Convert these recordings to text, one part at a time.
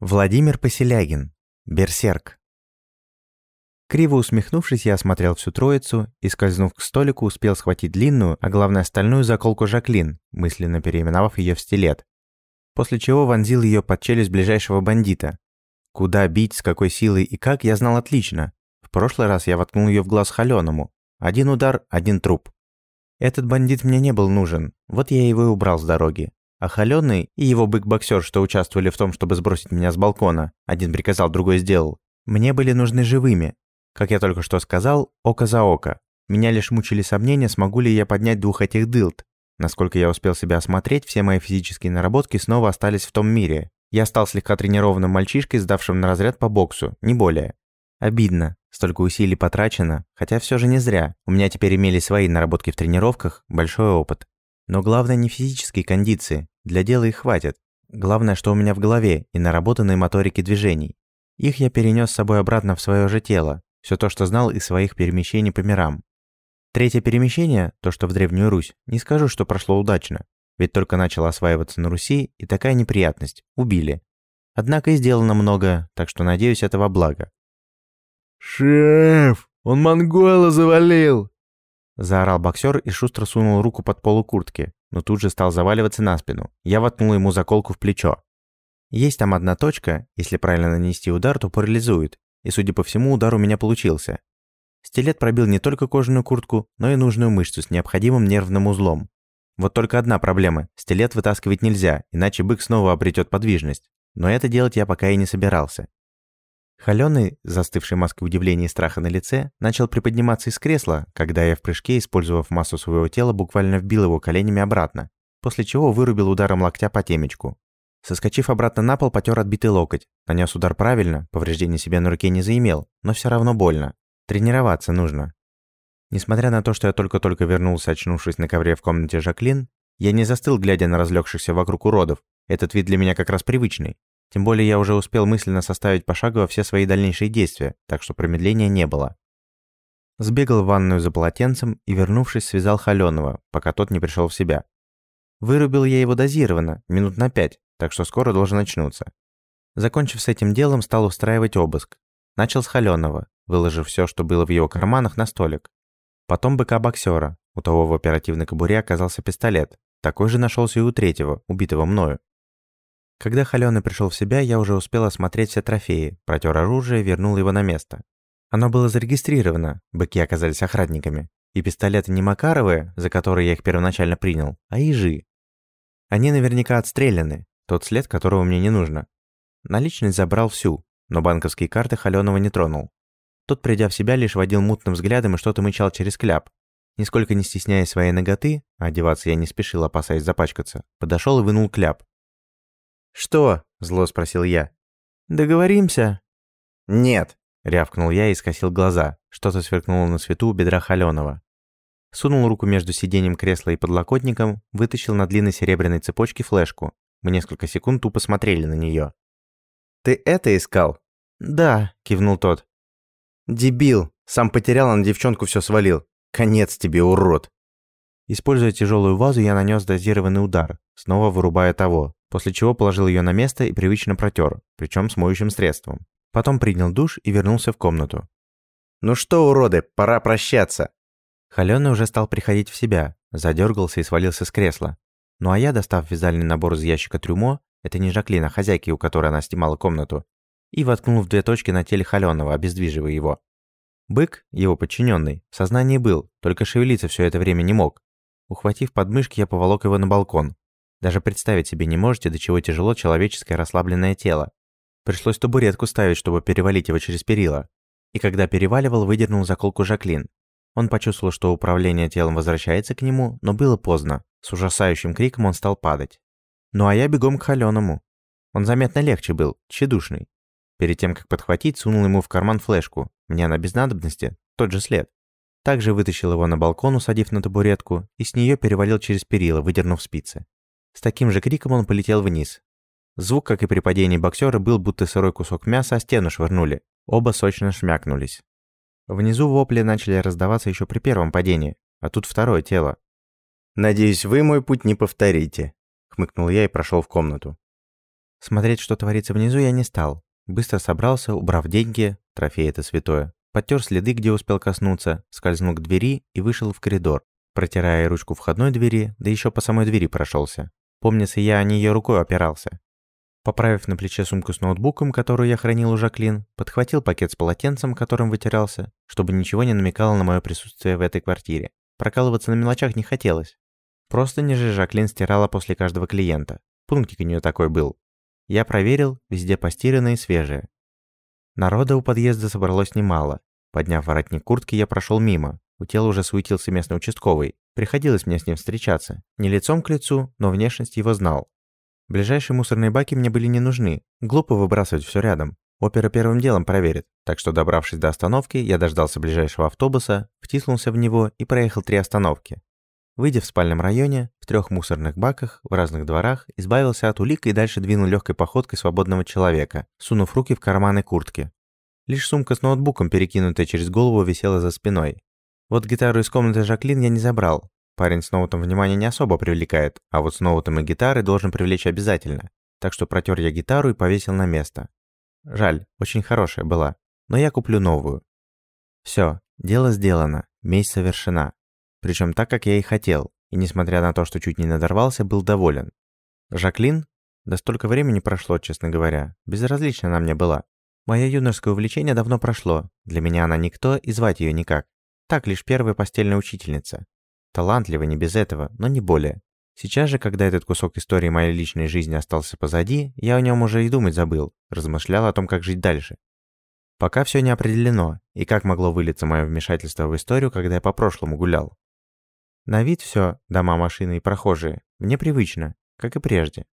Владимир Поселягин. Берсерк. Криво усмехнувшись, я осмотрел всю троицу и, скользнув к столику, успел схватить длинную, а главное стальную заколку Жаклин, мысленно переименовав ее в стилет. После чего вонзил ее под челюсть ближайшего бандита. Куда бить, с какой силой и как, я знал отлично. В прошлый раз я воткнул ее в глаз холеному. Один удар, один труп. Этот бандит мне не был нужен, вот я его и убрал с дороги. А Холёный и его бык-боксер, что участвовали в том, чтобы сбросить меня с балкона, один приказал, другой сделал, мне были нужны живыми. Как я только что сказал, око за око. Меня лишь мучили сомнения, смогу ли я поднять двух этих дылд. Насколько я успел себя осмотреть, все мои физические наработки снова остались в том мире. Я стал слегка тренированным мальчишкой, сдавшим на разряд по боксу, не более. Обидно, столько усилий потрачено, хотя все же не зря. У меня теперь имели свои наработки в тренировках, большой опыт. Но главное не физические кондиции, для дела их хватит. Главное, что у меня в голове и наработанной моторики движений. Их я перенес с собой обратно в свое же тело, все то, что знал из своих перемещений по мирам. Третье перемещение, то, что в Древнюю Русь, не скажу, что прошло удачно, ведь только начал осваиваться на Руси, и такая неприятность – убили. Однако и сделано много, так что надеюсь, это во благо. «Шеф, он монгола завалил!» Заорал боксер и шустро сунул руку под полу куртки, но тут же стал заваливаться на спину. Я воткнул ему заколку в плечо. Есть там одна точка, если правильно нанести удар, то парализует, и, судя по всему, удар у меня получился. Стилет пробил не только кожаную куртку, но и нужную мышцу с необходимым нервным узлом. Вот только одна проблема – стилет вытаскивать нельзя, иначе бык снова обретет подвижность. Но это делать я пока и не собирался. Холёный, застывший маской удивления и страха на лице, начал приподниматься из кресла, когда я в прыжке, использовав массу своего тела, буквально вбил его коленями обратно, после чего вырубил ударом локтя по темечку. Соскочив обратно на пол, потер отбитый локоть. Нанес удар правильно, повреждения себе на руке не заимел, но все равно больно. Тренироваться нужно. Несмотря на то, что я только-только вернулся, очнувшись на ковре в комнате Жаклин, я не застыл, глядя на разлегшихся вокруг уродов. Этот вид для меня как раз привычный. Тем более я уже успел мысленно составить пошагово все свои дальнейшие действия, так что промедления не было. Сбегал в ванную за полотенцем и, вернувшись, связал Холёного, пока тот не пришел в себя. Вырубил я его дозированно, минут на пять, так что скоро должен очнуться. Закончив с этим делом, стал устраивать обыск. Начал с Холёного, выложив все, что было в его карманах, на столик. Потом быка-боксера. У того в оперативной кобуре оказался пистолет. Такой же нашелся и у третьего, убитого мною. Когда Холёный пришел в себя, я уже успел осмотреть все трофеи, протер оружие и вернул его на место. Оно было зарегистрировано, быки оказались охранниками, и пистолеты не Макаровые, за которые я их первоначально принял, а ежи. Они наверняка отстреляны, тот след, которого мне не нужно. Наличность забрал всю, но банковские карты Холёного не тронул. Тот, придя в себя, лишь водил мутным взглядом и что-то мычал через кляп. Нисколько не стесняя своей ноготы, одеваться я не спешил, опасаясь запачкаться, подошел и вынул кляп, «Что?» – зло спросил я. «Договоримся?» «Нет», – рявкнул я и скосил глаза. Что-то сверкнуло на свету у бедра Холёного. Сунул руку между сиденьем кресла и подлокотником, вытащил на длинной серебряной цепочке флешку. Мы несколько секунд тупо смотрели на нее. «Ты это искал?» «Да», – кивнул тот. «Дебил! Сам потерял, а на девчонку все свалил. Конец тебе, урод!» Используя тяжелую вазу, я нанес дозированный удар, снова вырубая того после чего положил ее на место и привычно протер, причем с моющим средством. Потом принял душ и вернулся в комнату. «Ну что, уроды, пора прощаться!» Холёный уже стал приходить в себя, задергался и свалился с кресла. Ну а я, достав вязальный набор из ящика трюмо, это не Жаклин, а хозяйки, у которой она снимала комнату, и воткнул в две точки на теле Холёного, обездвиживая его. Бык, его подчиненный, в сознании был, только шевелиться все это время не мог. Ухватив подмышки, я поволок его на балкон, даже представить себе не можете, до чего тяжело человеческое расслабленное тело. Пришлось табуретку ставить, чтобы перевалить его через перила. И когда переваливал, выдернул заколку Жаклин. Он почувствовал, что управление телом возвращается к нему, но было поздно. С ужасающим криком он стал падать. Ну а я бегом к Холёному. Он заметно легче был, тщедушный. Перед тем, как подхватить, сунул ему в карман флешку. Мне на без надобности, тот же след. Также вытащил его на балкон, усадив на табуретку, и с нее перевалил через перила, выдернув спицы. С таким же криком он полетел вниз. Звук, как и при падении боксера, был будто сырой кусок мяса о стену швырнули. Оба сочно шмякнулись. Внизу вопли начали раздаваться еще при первом падении, а тут второе тело. «Надеюсь, вы мой путь не повторите», — хмыкнул я и прошел в комнату. Смотреть, что творится внизу, я не стал. Быстро собрался, убрав деньги, трофей это святое, подтер следы, где успел коснуться, скользнул к двери и вышел в коридор, протирая ручку входной двери, да еще по самой двери прошелся. Помнится, я о нее рукой опирался. Поправив на плече сумку с ноутбуком, которую я хранил у Жаклин, подхватил пакет с полотенцем, которым вытирался, чтобы ничего не намекало на мое присутствие в этой квартире. Прокалываться на мелочах не хотелось. Просто не же Жаклин стирала после каждого клиента. Пунктик у нее такой был. Я проверил, везде постиранное и свежее. Народа у подъезда собралось немало. Подняв воротник куртки, я прошел мимо. У тела уже суетился местный участковый. Приходилось мне с ним встречаться. Не лицом к лицу, но внешность его знал. Ближайшие мусорные баки мне были не нужны. Глупо выбрасывать все рядом. Опера первым делом проверит. Так что, добравшись до остановки, я дождался ближайшего автобуса, втиснулся в него и проехал три остановки. Выйдя в спальном районе, в трех мусорных баках, в разных дворах, избавился от улик и дальше двинул легкой походкой свободного человека, сунув руки в карманы куртки. Лишь сумка с ноутбуком, перекинутая через голову, висела за спиной. Вот гитару из комнаты Жаклин я не забрал. Парень с ноутом внимания не особо привлекает, а вот с ноутом и гитарой должен привлечь обязательно. Так что протер я гитару и повесил на место. Жаль, очень хорошая была, но я куплю новую. Все, дело сделано, месть совершена. Причем так, как я и хотел, и несмотря на то, что чуть не надорвался, был доволен. Жаклин? Да столько времени прошло, честно говоря. Безразлично она мне была. Мое юношеское увлечение давно прошло. Для меня она никто, и звать ее никак. Так, лишь первая постельная учительница. Талантлива не без этого, но не более. Сейчас же, когда этот кусок истории моей личной жизни остался позади, я о нем уже и думать забыл, размышлял о том, как жить дальше. Пока все не определено, и как могло вылиться мое вмешательство в историю, когда я по прошлому гулял. На вид все, дома, машины и прохожие, мне привычно, как и прежде.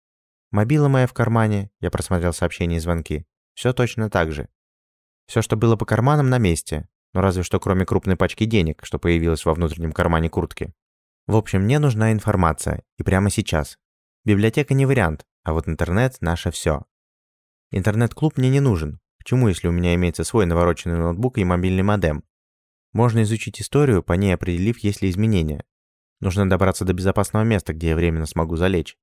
Мобила моя в кармане, я просмотрел сообщения и звонки. Все точно так же. Все, что было по карманам, на месте, но разве что кроме крупной пачки денег, что появилась во внутреннем кармане куртки. В общем, мне нужна информация, и прямо сейчас. Библиотека не вариант, а вот интернет – наше все. Интернет-клуб мне не нужен. Почему, если у меня имеется свой навороченный ноутбук и мобильный модем? Можно изучить историю, по ней определив, есть ли изменения. Нужно добраться до безопасного места, где я временно смогу залечь.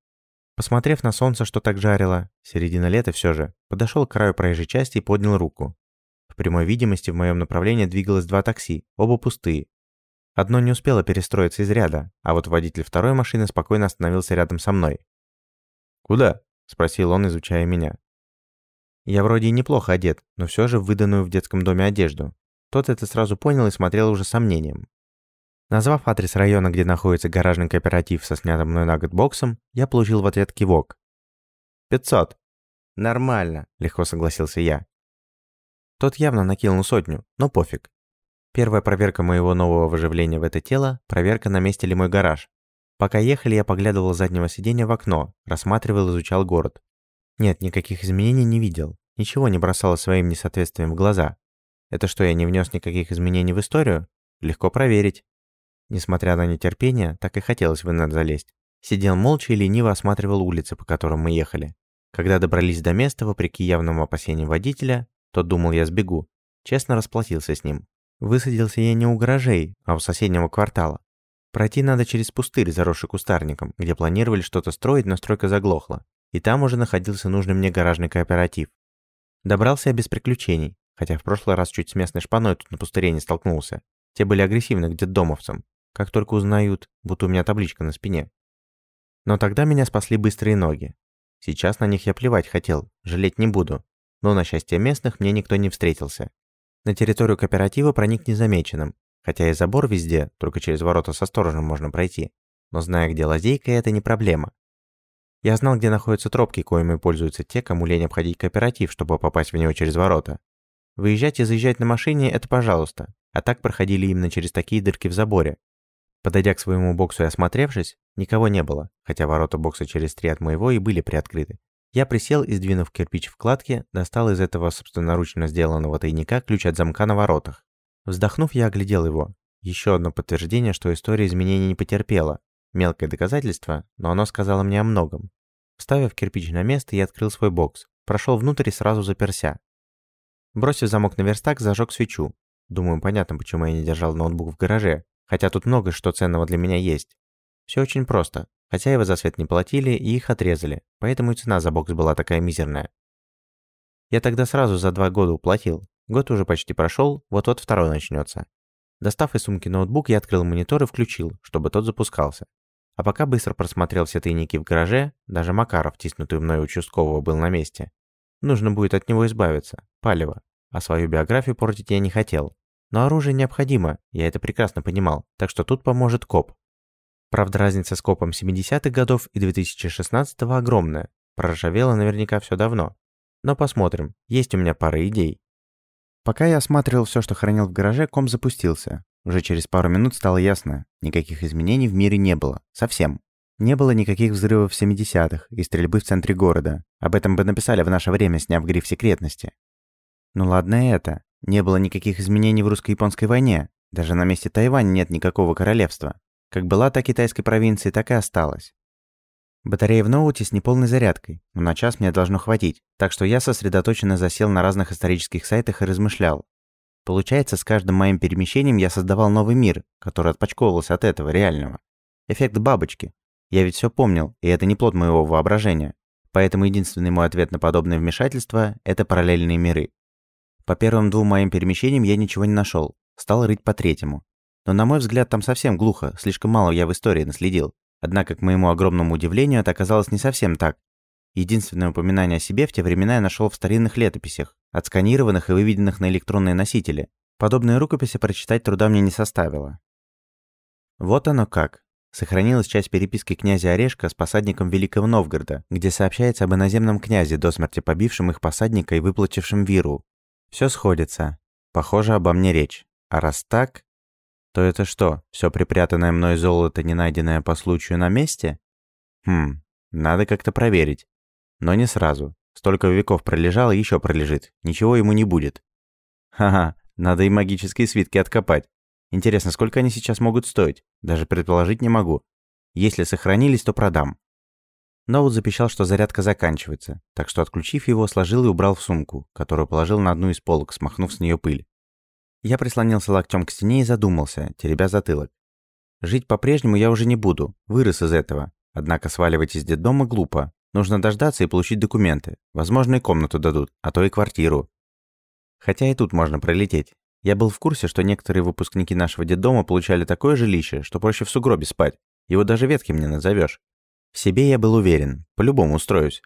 Посмотрев на солнце, что так жарило, середина лета все же, подошел к краю проезжей части и поднял руку. Прямой видимости в моем направлении двигалось два такси, оба пустые. Одно не успело перестроиться из ряда, а вот водитель второй машины спокойно остановился рядом со мной. «Куда?» – спросил он, изучая меня. Я вроде и неплохо одет, но все же выданную в детском доме одежду. Тот это сразу понял и смотрел уже сомнением. Назвав адрес района, где находится гаражный кооператив со снятым мной на год боксом, я получил в ответ кивок. «Пятьсот». «Нормально», — легко согласился я. Тот явно накинул сотню, но пофиг. Первая проверка моего нового выживления в это тело – проверка, на месте ли мой гараж. Пока ехали, я поглядывал с заднего сиденья в окно, рассматривал изучал город. Нет, никаких изменений не видел. Ничего не бросало своим несоответствием в глаза. Это что, я не внес никаких изменений в историю? Легко проверить. Несмотря на нетерпение, так и хотелось в инет залезть. Сидел молча и лениво осматривал улицы, по которым мы ехали. Когда добрались до места, вопреки явным опасениям водителя, тот думал, я сбегу. Честно расплатился с ним. Высадился я не у гаражей, а у соседнего квартала. Пройти надо через пустырь, заросший кустарником, где планировали что-то строить, но стройка заглохла. И там уже находился нужный мне гаражный кооператив. Добрался я без приключений, хотя в прошлый раз чуть с местной шпаной тут на пустыре не столкнулся. Те были агрессивны к детдомовцам, как только узнают, будто у меня табличка на спине. Но тогда меня спасли быстрые ноги. Сейчас на них я плевать хотел, жалеть не буду. Но на счастье местных мне никто не встретился. На территорию кооператива проник незамеченным, хотя и забор везде, только через ворота со сторожем можно пройти. Но зная, где лазейка, это не проблема. Я знал, где находятся тропки, коими пользуются те, кому лень обходить кооператив, чтобы попасть в него через ворота. Выезжать и заезжать на машине – это пожалуйста, а так проходили именно через такие дырки в заборе, Подойдя к своему боксу и осмотревшись, никого не было, хотя ворота бокса через три от моего и были приоткрыты. Я присел и, сдвинув кирпич вкладки, достал из этого собственноручно сделанного тайника ключ от замка на воротах. Вздохнув, я оглядел его. Еще одно подтверждение, что история изменений не потерпела. Мелкое доказательство, но оно сказало мне о многом. Вставив кирпич на место, я открыл свой бокс, прошел внутрь и сразу заперся. Бросив замок на верстак, зажег свечу. Думаю, понятно, почему я не держал ноутбук в гараже, хотя тут много что ценного для меня есть. Все очень просто. Хозяева за свет не платили и их отрезали, поэтому и цена за бокс была такая мизерная. Я тогда сразу за два года уплатил. Год уже почти прошел, вот-вот второй начнется. Достав из сумки ноутбук, я открыл монитор и включил, чтобы тот запускался. А пока быстро просмотрел все тайники в гараже, даже Макаров, тиснутый мной участкового, был на месте. Нужно будет от него избавиться, палево. А свою биографию портить я не хотел. Но оружие необходимо, я это прекрасно понимал, так что тут поможет коп. Правда, разница с копом 70-х годов и 2016-го огромная. Проржавело наверняка все давно. Но посмотрим, есть у меня пара идей. Пока я осматривал все, что хранил в гараже, ком запустился. Уже через пару минут стало ясно, никаких изменений в мире не было. Совсем. Не было никаких взрывов в 70-х и стрельбы в центре города. Об этом бы написали в наше время, сняв гриф секретности. Ну ладно это. Не было никаких изменений в русско-японской войне. Даже на месте Тайваня нет никакого королевства. Как была та китайской провинции, так и осталась. Батарея в ноуте с неполной зарядкой, но на час мне должно хватить, так что я сосредоточенно засел на разных исторических сайтах и размышлял. Получается, с каждым моим перемещением я создавал новый мир, который отпочковывался от этого, реального. Эффект бабочки. Я ведь все помнил, и это не плод моего воображения. Поэтому единственный мой ответ на подобное вмешательство – это параллельные миры. По первым двум моим перемещениям я ничего не нашел. Стал рыть по третьему. Но, на мой взгляд, там совсем глухо, слишком мало я в истории наследил. Однако, к моему огромному удивлению, это оказалось не совсем так. Единственное упоминание о себе в те времена я нашел в старинных летописях, отсканированных и выведенных на электронные носители. Подобные рукописи прочитать труда мне не составило. Вот оно как. Сохранилась часть переписки князя Орешка с посадником Великого Новгорода, где сообщается об иноземном князе, до смерти побившем их посадника и выплатившем виру. Все сходится. Похоже, обо мне речь. А раз так, то это что, все припрятанное мной золото, не найденное по случаю на месте? Хм, надо как-то проверить. Но не сразу. Столько веков пролежало, еще пролежит. Ничего ему не будет. Ха-ха, надо и магические свитки откопать. Интересно, сколько они сейчас могут стоить? Даже предположить не могу. Если сохранились, то продам. Ноут запищал, что зарядка заканчивается, так что, отключив его, сложил и убрал в сумку, которую положил на одну из полок, смахнув с нее пыль. Я прислонился локтем к стене и задумался, теребя затылок. Жить по-прежнему я уже не буду, вырос из этого. Однако сваливать из детдома глупо. Нужно дождаться и получить документы. Возможно, и комнату дадут, а то и квартиру. Хотя и тут можно пролететь. Я был в курсе, что некоторые выпускники нашего детдома получали такое жилище, что проще в сугробе спать. Его даже ветким не назовешь. В себе я был уверен, по-любому устроюсь.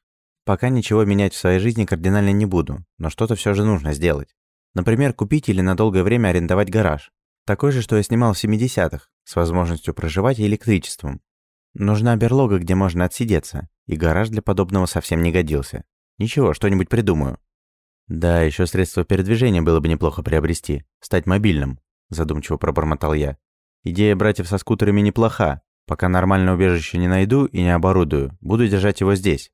Пока ничего менять в своей жизни кардинально не буду, но что-то все же нужно сделать. Например, купить или на долгое время арендовать гараж. Такой же, что я снимал в 70-х, с возможностью проживать и электричеством. Нужна берлога, где можно отсидеться, и гараж для подобного совсем не годился. Ничего, что-нибудь придумаю. Да, еще средство передвижения было бы неплохо приобрести, стать мобильным, задумчиво пробормотал я. Идея братьев со скутерами неплоха. Пока нормальное убежище не найду и не оборудую, буду держать его здесь.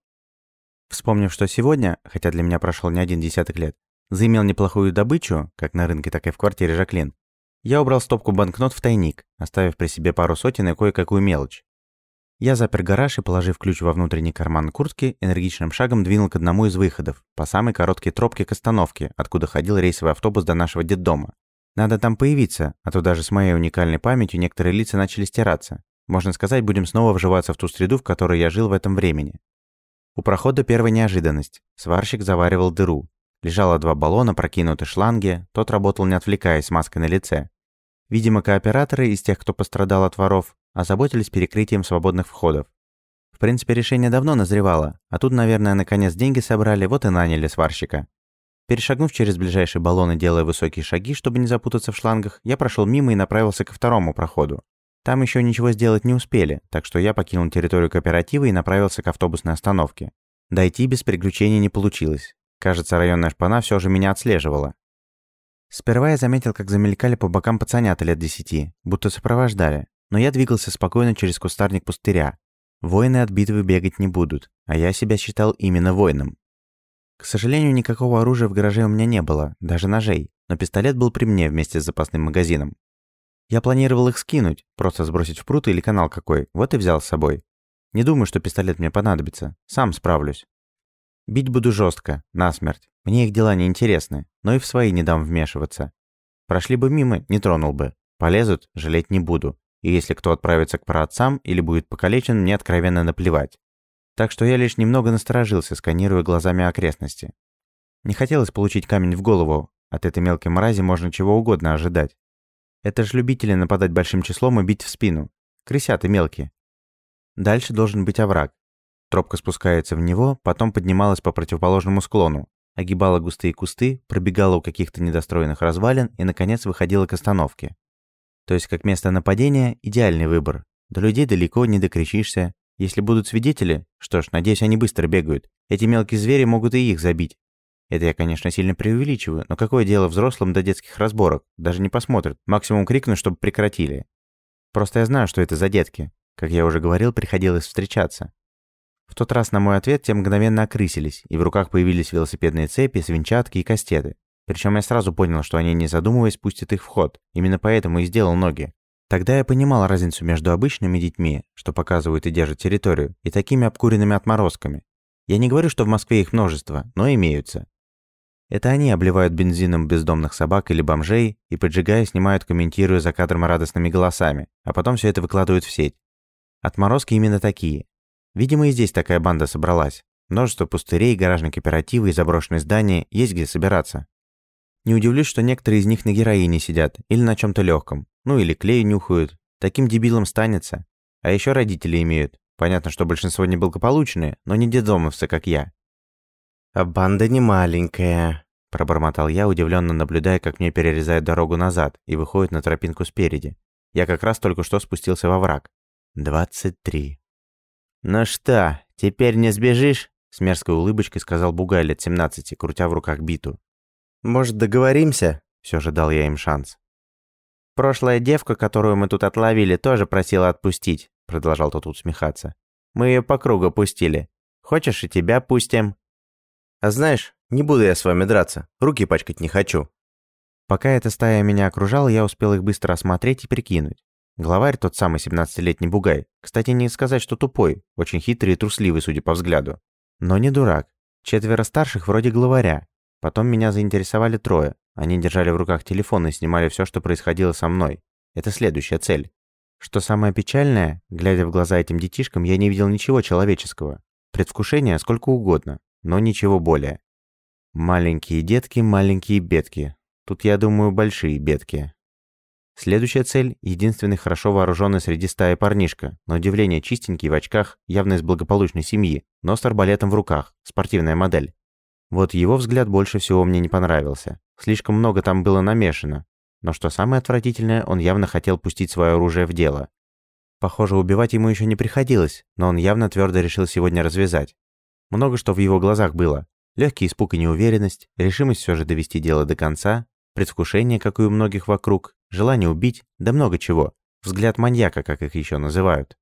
Вспомнив, что сегодня, хотя для меня прошел не один десяток лет, заимел неплохую добычу, как на рынке, так и в квартире Жаклин, я убрал стопку банкнот в тайник, оставив при себе пару сотен и кое-какую мелочь. Я запер гараж и, положив ключ во внутренний карман куртки, энергичным шагом двинул к одному из выходов, по самой короткой тропке к остановке, откуда ходил рейсовый автобус до нашего детдома. Надо там появиться, а то даже с моей уникальной памятью некоторые лица начали стираться. Можно сказать, будем снова вживаться в ту среду, в которой я жил в этом времени. У прохода первая неожиданность. Сварщик заваривал дыру, Лежало два баллона, прокинуты шланги, тот работал не отвлекаясь, маской на лице. Видимо, кооператоры из тех, кто пострадал от воров, озаботились перекрытием свободных входов. В принципе, решение давно назревало, а тут, наверное, наконец деньги собрали, вот и наняли сварщика. Перешагнув через ближайший баллон и делая высокие шаги, чтобы не запутаться в шлангах, я прошел мимо и направился ко второму проходу. Там еще ничего сделать не успели, так что я покинул территорию кооператива и направился к автобусной остановке. Дойти без приключений не получилось. Кажется, районная шпана все же меня отслеживала. Сперва я заметил, как замелькали по бокам пацанята лет десяти, будто сопровождали, но я двигался спокойно через кустарник пустыря. Воины от битвы бегать не будут, а я себя считал именно воином. К сожалению, никакого оружия в гараже у меня не было, даже ножей, но пистолет был при мне вместе с запасным магазином. Я планировал их скинуть, просто сбросить в пруд или канал какой, вот и взял с собой. Не думаю, что пистолет мне понадобится, сам справлюсь. Бить буду жестко, насмерть. Мне их дела не интересны, но и в свои не дам вмешиваться. Прошли бы мимо, не тронул бы. Полезут, жалеть не буду. и если кто отправится к праотцам или будет покалечен, мне откровенно наплевать. Так что я лишь немного насторожился, сканируя глазами окрестности. Не хотелось получить камень в голову, от этой мелкой мрази можно чего угодно ожидать. Это ж любители нападать большим числом и бить в спину. Крысята мелкие. Дальше должен быть овраг. Тропка спускается в него, потом поднималась по противоположному склону, огибала густые кусты, пробегала у каких-то недостроенных развалин и, наконец, выходила к остановке. То есть, как место нападения, идеальный выбор. До людей далеко не докричишься. Если будут свидетели, что ж, надеюсь, они быстро бегают. Эти мелкие звери могут и их забить. Это я, конечно, сильно преувеличиваю, но какое дело взрослым до детских разборок? Даже не посмотрят. Максимум крикну, чтобы прекратили. Просто я знаю, что это за детки. Как я уже говорил, приходилось встречаться. В тот раз на мой ответ те мгновенно окрысились, и в руках появились велосипедные цепи, свинчатки и кастеты. Причем я сразу понял, что они, не задумываясь, пустят их в ход. Именно поэтому и сделал ноги. Тогда я понимал разницу между обычными детьми, что показывают и держат территорию, и такими обкуренными отморозками. Я не говорю, что в Москве их множество, но имеются. Это они обливают бензином бездомных собак или бомжей и, поджигая, снимают, комментируя за кадром радостными голосами, а потом все это выкладывают в сеть. Отморозки именно такие. Видимо, и здесь такая банда собралась. Множество пустырей, гаражные кооперативы и заброшенные здания, есть где собираться. Не удивлюсь, что некоторые из них на героине сидят или на чем то легком, ну или клей нюхают. Таким дебилом станется. А еще родители имеют. Понятно, что большинство неблагополучные, но не дедомовцы, как я. «А банда не маленькая», – пробормотал я, удивленно наблюдая, как мне перерезают дорогу назад и выходит на тропинку спереди. Я как раз только что спустился во враг. «Двадцать три». «Ну что, теперь не сбежишь?» С мерзкой улыбочкой сказал Бугай лет 17, крутя в руках биту. «Может, договоримся?» Все же дал я им шанс. «Прошлая девка, которую мы тут отловили, тоже просила отпустить», продолжал тот усмехаться. «Мы ее по кругу пустили. Хочешь, и тебя пустим?» «А знаешь, не буду я с вами драться. Руки пачкать не хочу». Пока эта стая меня окружала, я успел их быстро осмотреть и прикинуть. Главарь, тот самый 17-летний бугай, кстати, не сказать, что тупой, очень хитрый и трусливый, судя по взгляду. Но не дурак. Четверо старших вроде главаря. Потом меня заинтересовали трое. Они держали в руках телефон и снимали все, что происходило со мной. Это следующая цель. Что самое печальное, глядя в глаза этим детишкам, я не видел ничего человеческого. Предвкушение сколько угодно, но ничего более. Маленькие детки, маленькие бедки. Тут, я думаю, большие бедки. Следующая цель – единственный хорошо вооруженный среди стаи парнишка, на удивление чистенький в очках, явно из благополучной семьи, но с арбалетом в руках, спортивная модель. Вот его взгляд больше всего мне не понравился. Слишком много там было намешано. Но что самое отвратительное, он явно хотел пустить свое оружие в дело. Похоже, убивать ему еще не приходилось, но он явно твердо решил сегодня развязать. Много что в его глазах было. Легкий испуг и неуверенность, решимость все же довести дело до конца, предвкушение, как и у многих вокруг, желание убить, да много чего. Взгляд маньяка, как их еще называют.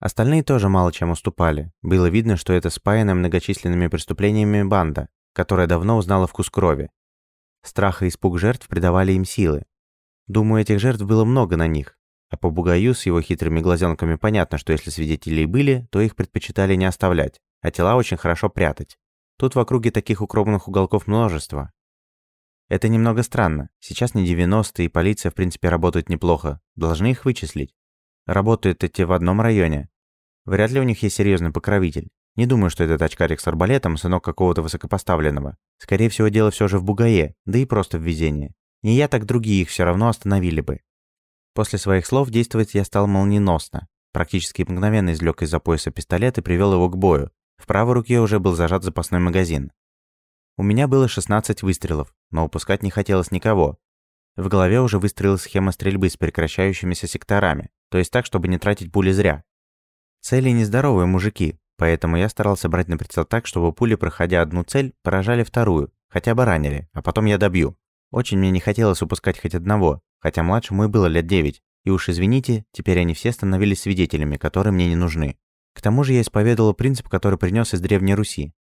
Остальные тоже мало чем уступали. Было видно, что это спаянная многочисленными преступлениями банда, которая давно узнала вкус крови. Страх и испуг жертв придавали им силы. Думаю, этих жертв было много на них. А по Бугаю с его хитрыми глазенками понятно, что если свидетели были, то их предпочитали не оставлять, а тела очень хорошо прятать. Тут в округе таких укромных уголков множество, это немного странно. Сейчас не 90-е, и полиция, в принципе, работает неплохо. Должны их вычислить. Работают эти в одном районе. Вряд ли у них есть серьезный покровитель. Не думаю, что этот очкарик с арбалетом – сынок какого-то высокопоставленного. Скорее всего, дело все же в бугае, да и просто в везении. Не я, так другие их все равно остановили бы. После своих слов действовать я стал молниеносно. Практически мгновенно извлек из-за пояса пистолет и привел его к бою. В правой руке уже был зажат запасной магазин. У меня было 16 выстрелов, но упускать не хотелось никого. В голове уже выстроилась схема стрельбы с прекращающимися секторами, то есть так, чтобы не тратить пули зря. Цели нездоровые мужики, поэтому я старался брать на прицел так, чтобы пули, проходя одну цель, поражали вторую, хотя бы ранили, а потом я добью. Очень мне не хотелось упускать хоть одного, хотя младшему и было лет 9, и уж извините, теперь они все становились свидетелями, которые мне не нужны. К тому же я исповедовал принцип, который принес из Древней Руси.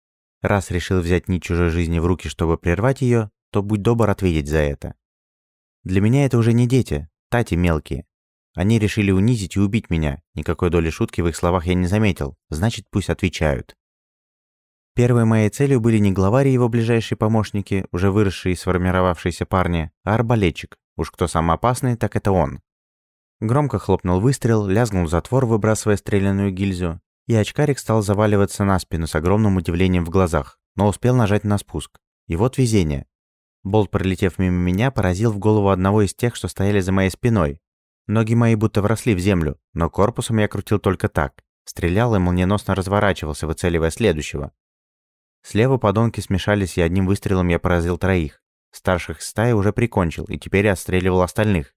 Раз решил взять нить чужой жизни в руки, чтобы прервать ее, то будь добр ответить за это. Для меня это уже не дети, тати мелкие. Они решили унизить и убить меня. Никакой доли шутки в их словах я не заметил, значит, пусть отвечают. Первой моей целью были не главарь и его ближайшие помощники, уже выросшие и сформировавшиеся парни, а арбалетчик. Уж кто самый опасный, так это он. Громко хлопнул выстрел, лязгнул затвор, выбрасывая стрелянную гильзу, и очкарик стал заваливаться на спину с огромным удивлением в глазах, но успел нажать на спуск. И вот везение. Болт, пролетев мимо меня, поразил в голову одного из тех, что стояли за моей спиной. Ноги мои будто вросли в землю, но корпусом я крутил только так. Стрелял и молниеносно разворачивался, выцеливая следующего. Слева подонки смешались, и одним выстрелом я поразил троих. Старших стаи уже прикончил, и теперь отстреливал остальных.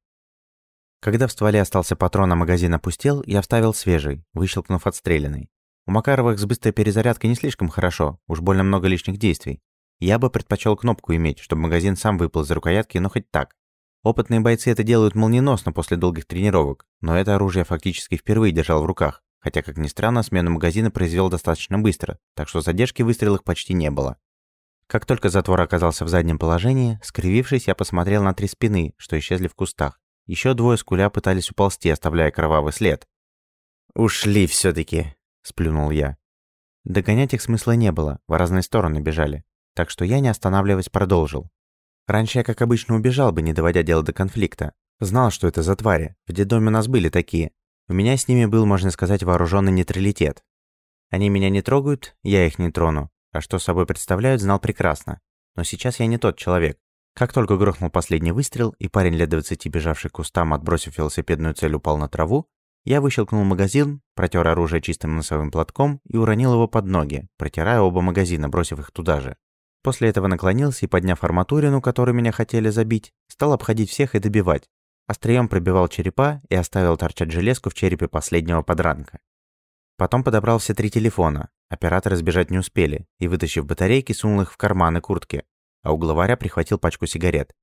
Когда в стволе остался патрон, а магазин опустел, я вставил свежий, выщелкнув отстрелянный. У Макаровых с быстрой перезарядкой не слишком хорошо, уж больно много лишних действий. Я бы предпочел кнопку иметь, чтобы магазин сам выпал из рукоятки, но хоть так. Опытные бойцы это делают молниеносно после долгих тренировок, но это оружие фактически впервые держал в руках, хотя, как ни странно, смену магазина произвел достаточно быстро, так что задержки в выстрелах почти не было. Как только затвор оказался в заднем положении, скривившись, я посмотрел на три спины, что исчезли в кустах. Еще двое скуля пытались уползти, оставляя кровавый след. «Ушли все таки сплюнул я. Догонять их смысла не было, в разные стороны бежали. Так что я, не останавливаясь, продолжил. Раньше я, как обычно, убежал бы, не доводя дело до конфликта. Знал, что это за твари. В детдоме у нас были такие. У меня с ними был, можно сказать, вооруженный нейтралитет. Они меня не трогают, я их не трону. А что собой представляют, знал прекрасно. Но сейчас я не тот человек. Как только грохнул последний выстрел, и парень лет 20, бежавший к кустам, отбросив велосипедную цель, упал на траву, я выщелкнул магазин, протер оружие чистым носовым платком и уронил его под ноги, протирая оба магазина, бросив их туда же. После этого наклонился и, подняв арматурину, которую меня хотели забить, стал обходить всех и добивать. Острием пробивал черепа и оставил торчать железку в черепе последнего подранка. Потом подобрал все три телефона. Операторы сбежать не успели, и, вытащив батарейки, сунул их в карманы куртки, а у главаря прихватил пачку сигарет.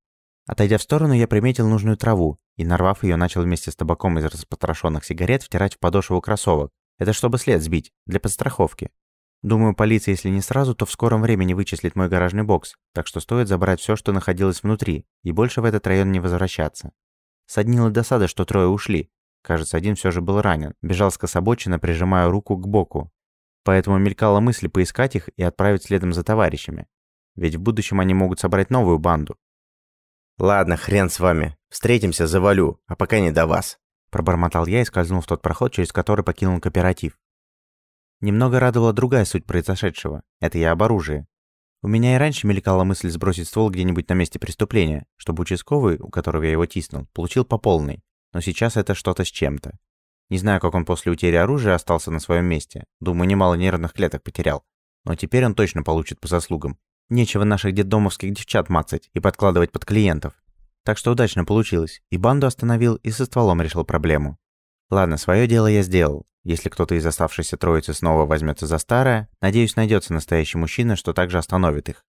Отойдя в сторону, я приметил нужную траву и, нарвав ее, начал вместе с табаком из распотрошенных сигарет втирать в подошву кроссовок. Это чтобы след сбить, для подстраховки. Думаю, полиция, если не сразу, то в скором времени вычислит мой гаражный бокс, так что стоит забрать все, что находилось внутри, и больше в этот район не возвращаться. Соднила досада, что трое ушли. Кажется, один все же был ранен, бежал с прижимая руку к боку. Поэтому мелькала мысль поискать их и отправить следом за товарищами. Ведь в будущем они могут собрать новую банду, «Ладно, хрен с вами. Встретимся, завалю, а пока не до вас». Пробормотал я и скользнул в тот проход, через который покинул кооператив. Немного радовала другая суть произошедшего. Это я об оружии. У меня и раньше мелькала мысль сбросить ствол где-нибудь на месте преступления, чтобы участковый, у которого я его тиснул, получил по полной. Но сейчас это что-то с чем-то. Не знаю, как он после утери оружия остался на своем месте. Думаю, немало нервных клеток потерял. Но теперь он точно получит по заслугам. Нечего наших детдомовских девчат мацать и подкладывать под клиентов. Так что удачно получилось. И банду остановил, и со стволом решил проблему. Ладно, свое дело я сделал. Если кто-то из оставшейся троицы снова возьмется за старое, надеюсь, найдется настоящий мужчина, что также остановит их.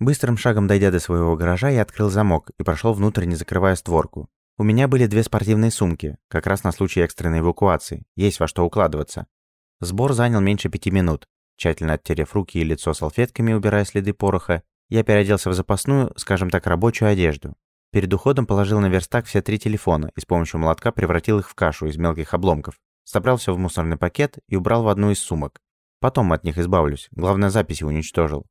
Быстрым шагом дойдя до своего гаража, я открыл замок и прошел внутрь, не закрывая створку. У меня были две спортивные сумки, как раз на случай экстренной эвакуации. Есть во что укладываться. Сбор занял меньше пяти минут. Тщательно оттерев руки и лицо салфетками, убирая следы пороха, я переоделся в запасную, скажем так, рабочую одежду. Перед уходом положил на верстак все три телефона и с помощью молотка превратил их в кашу из мелких обломков. Собрал все в мусорный пакет и убрал в одну из сумок. Потом от них избавлюсь, главное записи уничтожил.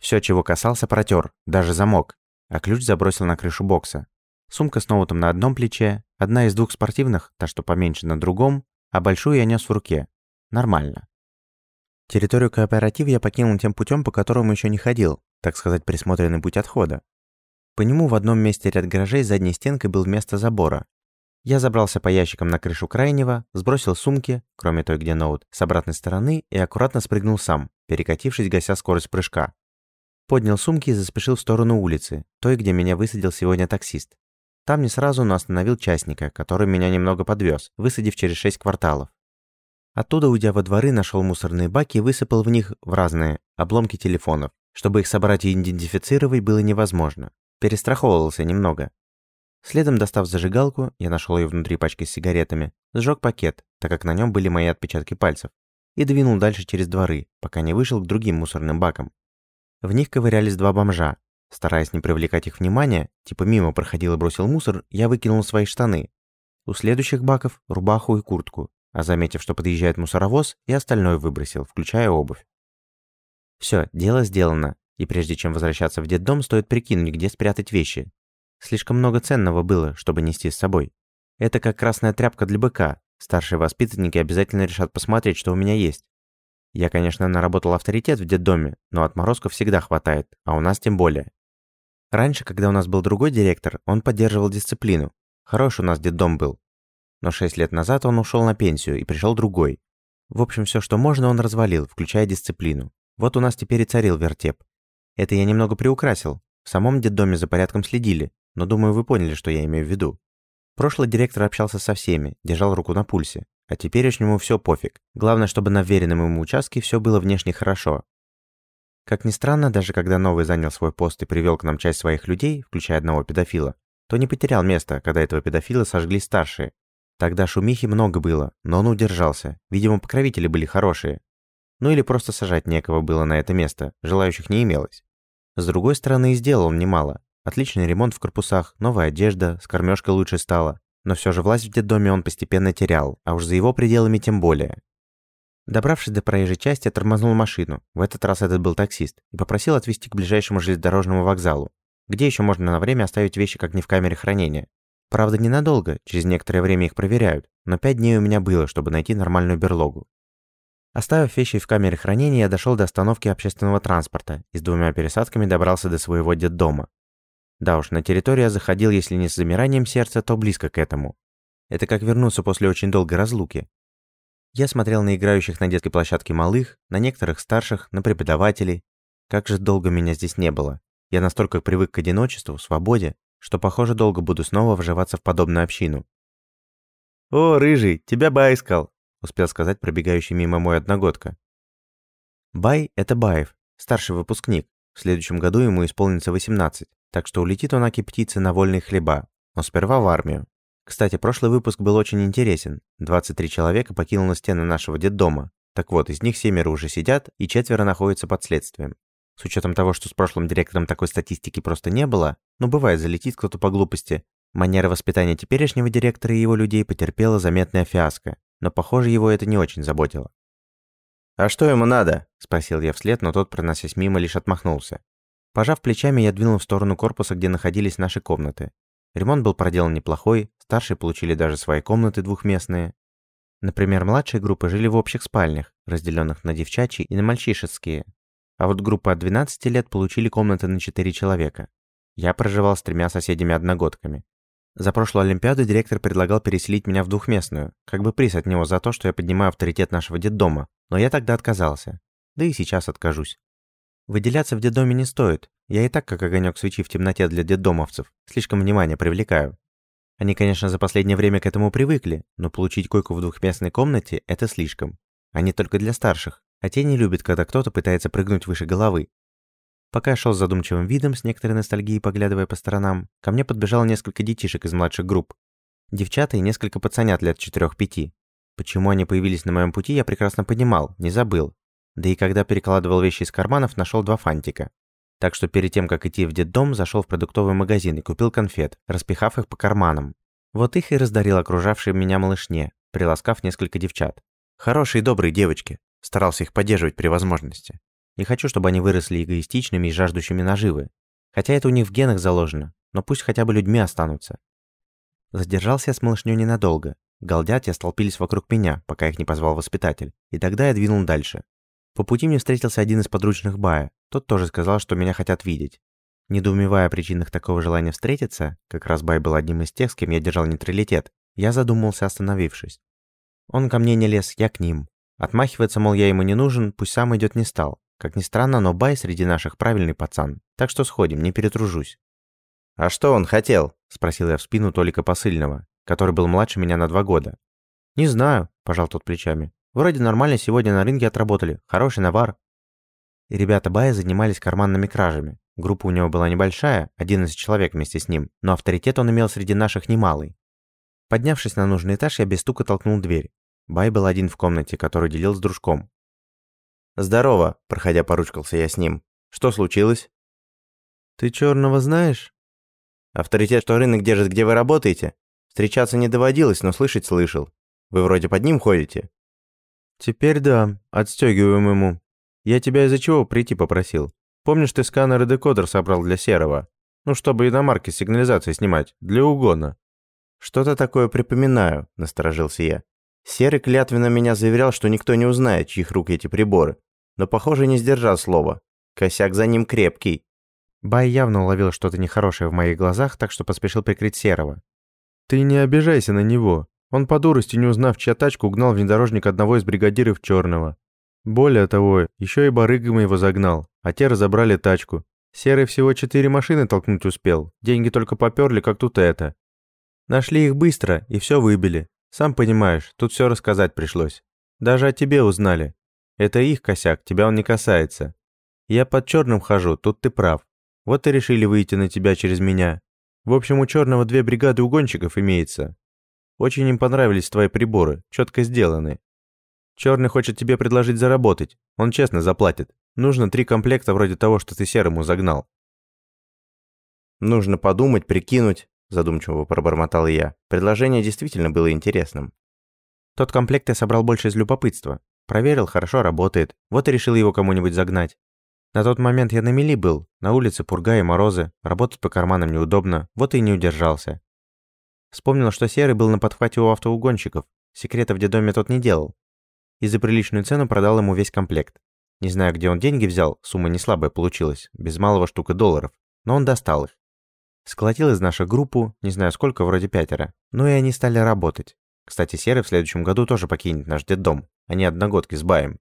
Все, чего касался, протер, даже замок, а ключ забросил на крышу бокса. Сумка с ноутом на одном плече, одна из двух спортивных, та что поменьше на другом, а большую я нес в руке. Нормально. Территорию кооператива я покинул тем путем, по которому еще не ходил, так сказать, присмотренный путь отхода. По нему в одном месте ряд гаражей задней стенкой был вместо забора. Я забрался по ящикам на крышу крайнего, сбросил сумки, кроме той, где ноут, с обратной стороны и аккуратно спрыгнул сам, перекатившись, гася скорость прыжка. Поднял сумки и заспешил в сторону улицы, той, где меня высадил сегодня таксист. Там не сразу, но остановил частника, который меня немного подвез, высадив через шесть кварталов. Оттуда, уйдя во дворы, нашел мусорные баки и высыпал в них в разные обломки телефонов. Чтобы их собрать и идентифицировать было невозможно. Перестраховывался немного. Следом, достав зажигалку, я нашел ее внутри пачки с сигаретами, сжег пакет, так как на нем были мои отпечатки пальцев, и двинул дальше через дворы, пока не вышел к другим мусорным бакам. В них ковырялись два бомжа. Стараясь не привлекать их внимания, типа мимо проходил и бросил мусор, я выкинул свои штаны. У следующих баков – рубаху и куртку, а заметив, что подъезжает мусоровоз, и остальное выбросил, включая обувь. Все, дело сделано, и прежде чем возвращаться в детдом, стоит прикинуть, где спрятать вещи. Слишком много ценного было, чтобы нести с собой. Это как красная тряпка для быка. Старшие воспитанники обязательно решат посмотреть, что у меня есть. Я, конечно, наработал авторитет в детдоме, но отморозков всегда хватает, а у нас тем более. Раньше, когда у нас был другой директор, он поддерживал дисциплину. Хороший у нас детдом был. Но шесть лет назад он ушел на пенсию и пришел другой. В общем, все, что можно, он развалил, включая дисциплину. Вот у нас теперь и царил вертеп. Это я немного приукрасил. В самом детдоме за порядком следили, но думаю, вы поняли, что я имею в виду. Прошлый директор общался со всеми, держал руку на пульсе. А теперешнему все пофиг. Главное, чтобы на веренном ему участке все было внешне хорошо, как ни странно, даже когда новый занял свой пост и привел к нам часть своих людей, включая одного педофила, то не потерял места, когда этого педофила сожгли старшие. Тогда шумихи много было, но он удержался. Видимо, покровители были хорошие. Ну или просто сажать некого было на это место, желающих не имелось. С другой стороны, и сделал он немало. Отличный ремонт в корпусах, новая одежда, с кормежкой лучше стало. Но все же власть в детдоме он постепенно терял, а уж за его пределами тем более. Добравшись до проезжей части, тормознул машину, в этот раз этот был таксист, и попросил отвезти к ближайшему железнодорожному вокзалу, где еще можно на время оставить вещи как не в камере хранения. Правда, ненадолго, через некоторое время их проверяют, но пять дней у меня было, чтобы найти нормальную берлогу. Оставив вещи в камере хранения, я дошел до остановки общественного транспорта и с двумя пересадками добрался до своего детдома. Да уж, на территорию я заходил, если не с замиранием сердца, то близко к этому. Это как вернуться после очень долгой разлуки, я смотрел на играющих на детской площадке малых, на некоторых старших, на преподавателей. Как же долго меня здесь не было. Я настолько привык к одиночеству, свободе, что, похоже, долго буду снова вживаться в подобную общину. «О, рыжий, тебя Бай искал», — успел сказать пробегающий мимо мой одногодка. Бай — это Баев, старший выпускник. В следующем году ему исполнится 18, так что улетит он аки птицы на вольные хлеба, но сперва в армию. Кстати, прошлый выпуск был очень интересен. 23 человека покинуло стены нашего детдома. Так вот, из них семеро уже сидят, и четверо находятся под следствием. С учетом того, что с прошлым директором такой статистики просто не было, но бывает, залетит кто-то по глупости, манера воспитания теперешнего директора и его людей потерпела заметная фиаско, но, похоже, его это не очень заботило. «А что ему надо?» – спросил я вслед, но тот, проносясь мимо, лишь отмахнулся. Пожав плечами, я двинул в сторону корпуса, где находились наши комнаты. Ремонт был проделан неплохой, старшие получили даже свои комнаты двухместные. Например, младшие группы жили в общих спальнях, разделенных на девчачьи и на мальчишеские. А вот группы от 12 лет получили комнаты на 4 человека. Я проживал с тремя соседями-одногодками. За прошлую Олимпиаду директор предлагал переселить меня в двухместную, как бы приз от него за то, что я поднимаю авторитет нашего детдома, но я тогда отказался. Да и сейчас откажусь. Выделяться в детдоме не стоит. Я и так как огонек свечи в темноте для детдомовцев. Слишком внимания привлекаю. Они, конечно, за последнее время к этому привыкли, но получить койку в двухместной комнате – это слишком. Они только для старших, а те не любят, когда кто-то пытается прыгнуть выше головы. Пока я шел с задумчивым видом, с некоторой ностальгией поглядывая по сторонам, ко мне подбежало несколько детишек из младших групп. Девчата и несколько пацанят лет 4-5. Почему они появились на моем пути, я прекрасно понимал, не забыл. Да и когда перекладывал вещи из карманов, нашел два фантика. Так что перед тем, как идти в детдом, зашел в продуктовый магазин и купил конфет, распихав их по карманам. Вот их и раздарил окружавшей меня малышне, приласкав несколько девчат. Хорошие добрые девочки. Старался их поддерживать при возможности. Не хочу, чтобы они выросли эгоистичными и жаждущими наживы. Хотя это у них в генах заложено, но пусть хотя бы людьми останутся. Задержался я с малышней ненадолго. Галдятья столпились вокруг меня, пока их не позвал воспитатель, и тогда я двинул дальше. По пути мне встретился один из подручных Бая. Тот тоже сказал, что меня хотят видеть. Недоумевая о причинах такого желания встретиться, как раз Бай был одним из тех, с кем я держал нейтралитет, я задумался, остановившись. Он ко мне не лез, я к ним. Отмахиваться, мол, я ему не нужен, пусть сам идет не стал. Как ни странно, но Бай среди наших правильный пацан. Так что сходим, не перетружусь. «А что он хотел?» – спросил я в спину Толика Посыльного, который был младше меня на два года. «Не знаю», – пожал тот плечами. Вроде нормально сегодня на рынке отработали. Хороший навар. И ребята Бая занимались карманными кражами. Группа у него была небольшая, 11 человек вместе с ним, но авторитет он имел среди наших немалый. Поднявшись на нужный этаж, я без стука толкнул дверь. Бай был один в комнате, которую делил с дружком. «Здорово», – проходя поручкался я с ним. «Что случилось?» «Ты черного знаешь?» «Авторитет, что рынок держит, где вы работаете? Встречаться не доводилось, но слышать слышал. Вы вроде под ним ходите?» «Теперь да, отстегиваем ему. Я тебя из-за чего прийти попросил? Помнишь, ты сканер и декодер собрал для Серого? Ну, чтобы иномарки с сигнализацией снимать, для угона. «Что-то такое припоминаю», – насторожился я. Серый клятвенно меня заверял, что никто не узнает, чьих рук эти приборы. Но, похоже, не сдержал слова. Косяк за ним крепкий. Бай явно уловил что-то нехорошее в моих глазах, так что поспешил прикрыть Серого. «Ты не обижайся на него. Он по дурости, не узнав, чья тачка, угнал внедорожник одного из бригадиров Черного. Более того, еще и барыгом его загнал, а те разобрали тачку. Серый всего четыре машины толкнуть успел, деньги только поперли, как тут это. Нашли их быстро и все выбили. Сам понимаешь, тут все рассказать пришлось. Даже о тебе узнали. Это их косяк, тебя он не касается. Я под черным хожу, тут ты прав. Вот и решили выйти на тебя через меня. В общем, у черного две бригады угонщиков имеется. Очень им понравились твои приборы, четко сделаны. Черный хочет тебе предложить заработать, он честно заплатит. Нужно три комплекта вроде того, что ты серому загнал. Нужно подумать, прикинуть, задумчиво пробормотал я. Предложение действительно было интересным. Тот комплект я собрал больше из любопытства. Проверил, хорошо работает. Вот и решил его кому-нибудь загнать. На тот момент я на мели был, на улице пурга и морозы, работать по карманам неудобно, вот и не удержался. Вспомнил, что Серый был на подхвате у автоугонщиков, секретов в детдоме тот не делал. И за приличную цену продал ему весь комплект. Не знаю, где он деньги взял, сумма не слабая получилась, без малого штука долларов, но он достал их. Сколотил из нашей группу, не знаю сколько, вроде пятеро, ну и они стали работать. Кстати, Серый в следующем году тоже покинет наш детдом, не одногодки с Баем.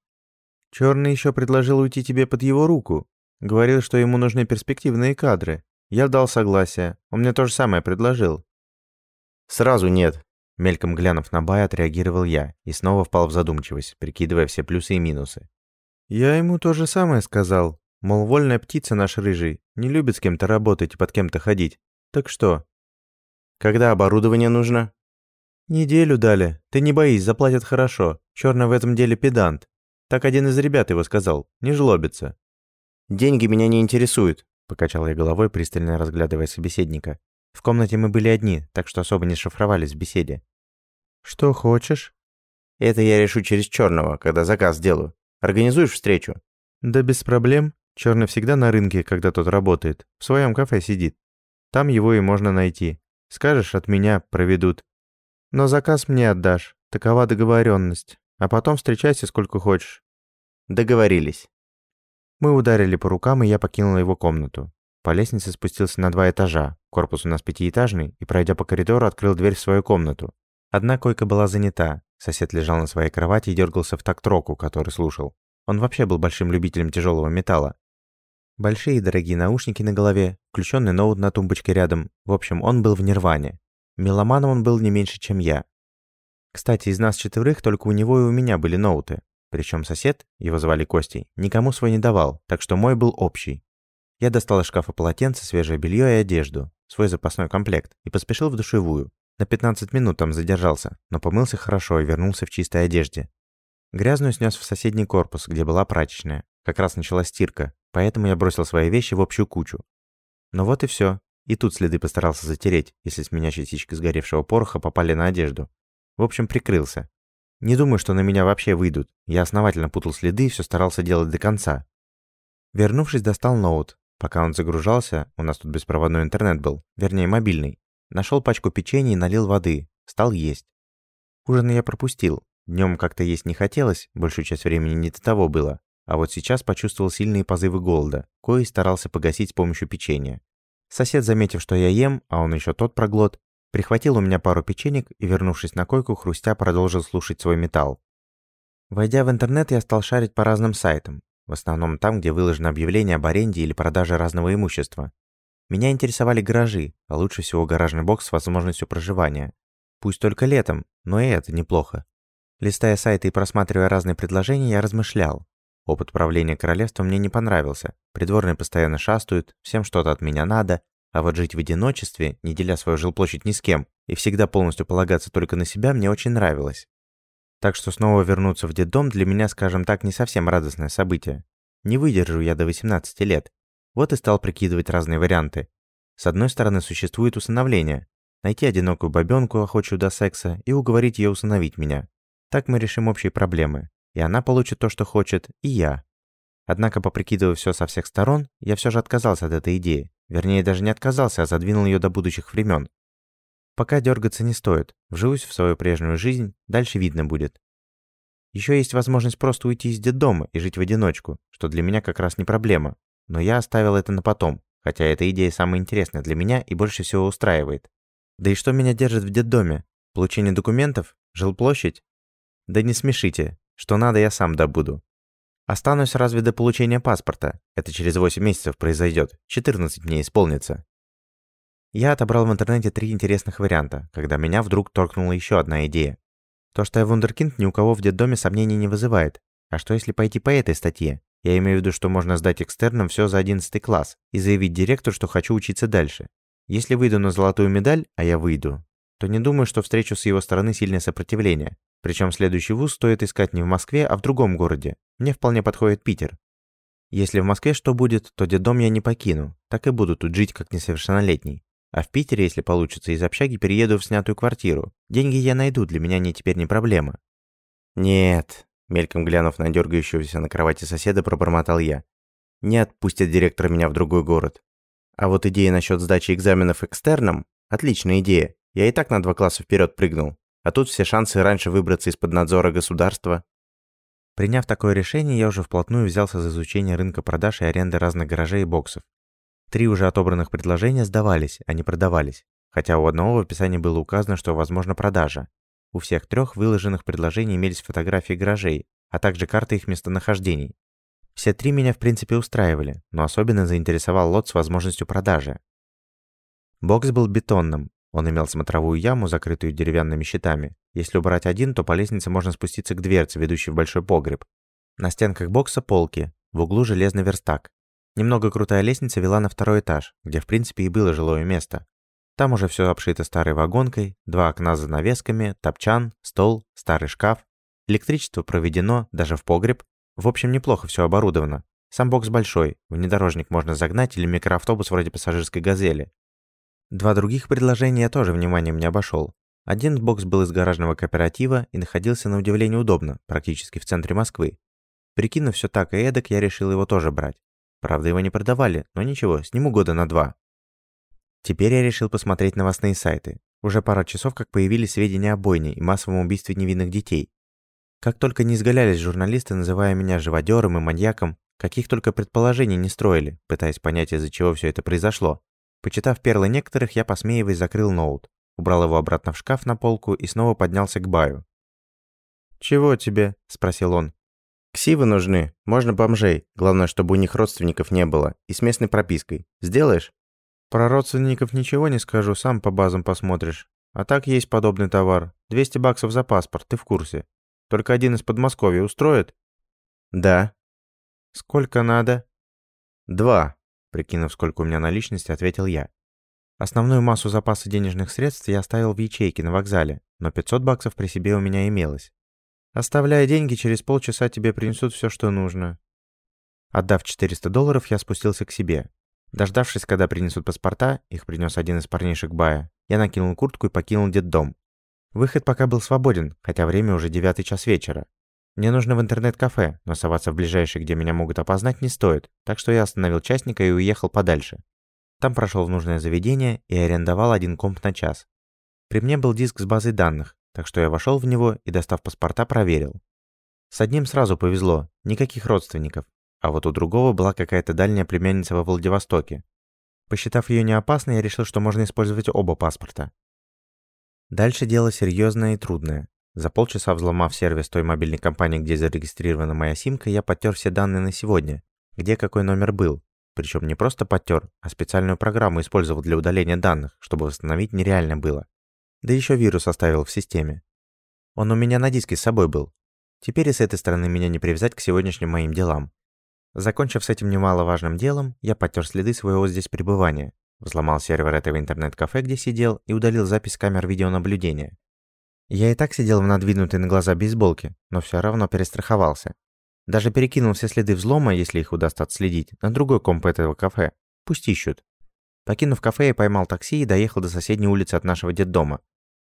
Черный еще предложил уйти тебе под его руку. Говорил, что ему нужны перспективные кадры. Я дал согласие. Он мне то же самое предложил. Сразу нет. Мельком глянув на Бая, отреагировал я и снова впал в задумчивость, прикидывая все плюсы и минусы. Я ему то же самое сказал. Мол, вольная птица наш рыжий, не любит с кем-то работать и под кем-то ходить. Так что? Когда оборудование нужно? Неделю дали. Ты не боись, заплатят хорошо. Черный в этом деле педант. Так один из ребят его сказал, не жлобится. «Деньги меня не интересуют», – покачал я головой, пристально разглядывая собеседника. В комнате мы были одни, так что особо не шифровались в беседе. «Что хочешь?» «Это я решу через черного, когда заказ сделаю. Организуешь встречу?» «Да без проблем. Черный всегда на рынке, когда тот работает. В своем кафе сидит. Там его и можно найти. Скажешь, от меня проведут. Но заказ мне отдашь. Такова договоренность. А потом встречайся сколько хочешь. Договорились. Мы ударили по рукам, и я покинул его комнату. По лестнице спустился на два этажа. Корпус у нас пятиэтажный, и, пройдя по коридору, открыл дверь в свою комнату. Одна койка была занята. Сосед лежал на своей кровати и дергался в такт року, который слушал. Он вообще был большим любителем тяжелого металла. Большие дорогие наушники на голове, включенный ноут на тумбочке рядом. В общем, он был в нирване. Меломаном он был не меньше, чем я. Кстати, из нас четверых только у него и у меня были ноуты. Причем сосед, его звали Костей, никому свой не давал, так что мой был общий. Я достал из шкафа полотенце, свежее белье и одежду, свой запасной комплект, и поспешил в душевую. На 15 минут там задержался, но помылся хорошо и вернулся в чистой одежде. Грязную снес в соседний корпус, где была прачечная. Как раз началась стирка, поэтому я бросил свои вещи в общую кучу. Но вот и все. И тут следы постарался затереть, если с меня частички сгоревшего пороха попали на одежду. В общем, прикрылся. Не думаю, что на меня вообще выйдут. Я основательно путал следы и все старался делать до конца. Вернувшись, достал ноут. Пока он загружался, у нас тут беспроводной интернет был, вернее мобильный. Нашел пачку печенья и налил воды. Стал есть. Ужин я пропустил. Днем как-то есть не хотелось, большую часть времени не до того было. А вот сейчас почувствовал сильные позывы голода, кое старался погасить с помощью печенья. Сосед, заметив, что я ем, а он еще тот проглот, Прихватил у меня пару печенек и, вернувшись на койку, хрустя продолжил слушать свой металл. Войдя в интернет, я стал шарить по разным сайтам, в основном там, где выложено объявление об аренде или продаже разного имущества. Меня интересовали гаражи, а лучше всего гаражный бокс с возможностью проживания. Пусть только летом, но и это неплохо. Листая сайты и просматривая разные предложения, я размышлял. Опыт правления королевством мне не понравился. Придворные постоянно шастают, всем что-то от меня надо, а вот жить в одиночестве, не деля свою жилплощадь ни с кем, и всегда полностью полагаться только на себя, мне очень нравилось. Так что снова вернуться в детдом для меня, скажем так, не совсем радостное событие. Не выдержу я до 18 лет. Вот и стал прикидывать разные варианты. С одной стороны, существует усыновление. Найти одинокую бабёнку, охочую до секса, и уговорить ее усыновить меня. Так мы решим общие проблемы. И она получит то, что хочет, и я. Однако, поприкидывая все со всех сторон, я все же отказался от этой идеи. Вернее, даже не отказался, а задвинул ее до будущих времен. Пока дергаться не стоит. Вживусь в свою прежнюю жизнь, дальше видно будет. Еще есть возможность просто уйти из детдома и жить в одиночку, что для меня как раз не проблема. Но я оставил это на потом, хотя эта идея самая интересная для меня и больше всего устраивает. Да и что меня держит в детдоме? Получение документов? Жилплощадь? Да не смешите. Что надо, я сам добуду. Останусь разве до получения паспорта. Это через 8 месяцев произойдет. 14 мне исполнится. Я отобрал в интернете три интересных варианта, когда меня вдруг торкнула еще одна идея. То, что я вундеркинд, ни у кого в детдоме сомнений не вызывает. А что если пойти по этой статье? Я имею в виду, что можно сдать экстерном все за 11 класс и заявить директору, что хочу учиться дальше. Если выйду на золотую медаль, а я выйду, то не думаю, что встречу с его стороны сильное сопротивление. Причем следующий вуз стоит искать не в Москве, а в другом городе. Мне вполне подходит Питер. Если в Москве что будет, то детдом я не покину. Так и буду тут жить как несовершеннолетний. А в Питере, если получится, из общаги перееду в снятую квартиру. Деньги я найду, для меня не теперь не проблема. Нет, мельком глянув на дергающегося на кровати соседа, пробормотал я. Не отпустят директора меня в другой город. А вот идея насчет сдачи экзаменов экстерном – отличная идея. Я и так на два класса вперед прыгнул. А тут все шансы раньше выбраться из-под надзора государства. Приняв такое решение, я уже вплотную взялся за изучение рынка продаж и аренды разных гаражей и боксов. Три уже отобранных предложения сдавались, а не продавались, хотя у одного в описании было указано, что возможна продажа. У всех трех выложенных предложений имелись фотографии гаражей, а также карты их местонахождений. Все три меня в принципе устраивали, но особенно заинтересовал лот с возможностью продажи. Бокс был бетонным, он имел смотровую яму, закрытую деревянными щитами. Если убрать один, то по лестнице можно спуститься к дверце, ведущей в большой погреб. На стенках бокса полки, в углу железный верстак. Немного крутая лестница вела на второй этаж, где в принципе и было жилое место. Там уже все обшито старой вагонкой, два окна с занавесками, топчан, стол, старый шкаф. Электричество проведено, даже в погреб. В общем, неплохо все оборудовано. Сам бокс большой, внедорожник можно загнать или микроавтобус вроде пассажирской «Газели». Два других предложения тоже вниманием не обошел. Один бокс был из гаражного кооператива и находился на удивление удобно, практически в центре Москвы. Прикинув все так и эдак, я решил его тоже брать. Правда, его не продавали, но ничего, сниму года на два. Теперь я решил посмотреть новостные сайты. Уже пара часов, как появились сведения о бойне и массовом убийстве невинных детей. Как только не изгалялись журналисты, называя меня живодером и маньяком, каких только предположений не строили, пытаясь понять, из-за чего все это произошло. Почитав перлы некоторых, я, посмеиваясь, закрыл ноут, убрал его обратно в шкаф на полку и снова поднялся к Баю. «Чего тебе?» – спросил он. Ксивы нужны, можно бомжей. Главное, чтобы у них родственников не было. И с местной пропиской. Сделаешь? Про родственников ничего не скажу, сам по базам посмотришь. А так есть подобный товар. 200 баксов за паспорт, ты в курсе. Только один из Подмосковья устроит? Да. Сколько надо? Два. Прикинув, сколько у меня наличности, ответил я. Основную массу запаса денежных средств я оставил в ячейке на вокзале, но 500 баксов при себе у меня имелось. Оставляя деньги, через полчаса тебе принесут все, что нужно. Отдав 400 долларов, я спустился к себе. Дождавшись, когда принесут паспорта, их принес один из парнишек Бая, я накинул куртку и покинул детдом. Выход пока был свободен, хотя время уже девятый час вечера. Мне нужно в интернет-кафе, но соваться в ближайшее, где меня могут опознать, не стоит, так что я остановил частника и уехал подальше. Там прошел в нужное заведение и арендовал один комп на час. При мне был диск с базой данных, так что я вошел в него и, достав паспорта, проверил. С одним сразу повезло, никаких родственников, а вот у другого была какая-то дальняя племянница во Владивостоке. Посчитав ее неопасной, я решил, что можно использовать оба паспорта. Дальше дело серьезное и трудное. За полчаса взломав сервис той мобильной компании, где зарегистрирована моя симка, я подтер все данные на сегодня, где какой номер был. Причем не просто подтер, а специальную программу использовал для удаления данных, чтобы восстановить нереально было. Да еще вирус оставил в системе. Он у меня на диске с собой был. Теперь и с этой стороны меня не привязать к сегодняшним моим делам. Закончив с этим немаловажным делом, я потер следы своего здесь пребывания, взломал сервер этого интернет-кафе, где сидел, и удалил запись камер видеонаблюдения. Я и так сидел в надвинутой на глаза бейсболке, но все равно перестраховался. Даже перекинул все следы взлома, если их удастся отследить, на другой комп этого кафе. Пусть ищут. Покинув кафе, я поймал такси и доехал до соседней улицы от нашего детдома.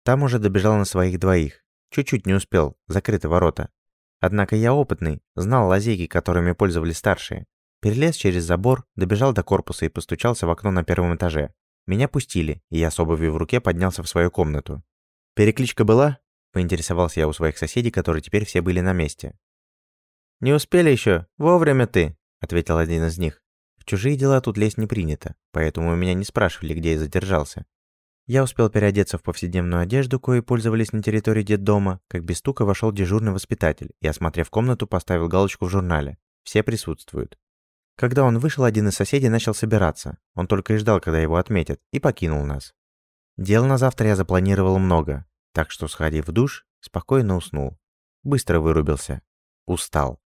Там уже добежал на своих двоих. Чуть-чуть не успел, закрыты ворота. Однако я опытный, знал лазейки, которыми пользовались старшие. Перелез через забор, добежал до корпуса и постучался в окно на первом этаже. Меня пустили, и я с обувью в руке поднялся в свою комнату. «Перекличка была?» – поинтересовался я у своих соседей, которые теперь все были на месте. «Не успели еще, вовремя ты», – ответил один из них. В чужие дела тут лезть не принято, поэтому меня не спрашивали, где я задержался. Я успел переодеться в повседневную одежду, коей пользовались на территории детдома, как без стука вошел дежурный воспитатель и, осмотрев комнату, поставил галочку в журнале. Все присутствуют. Когда он вышел, один из соседей начал собираться. Он только и ждал, когда его отметят, и покинул нас. Дел на завтра я запланировал много, так что, сходив в душ, спокойно уснул. Быстро вырубился. Устал.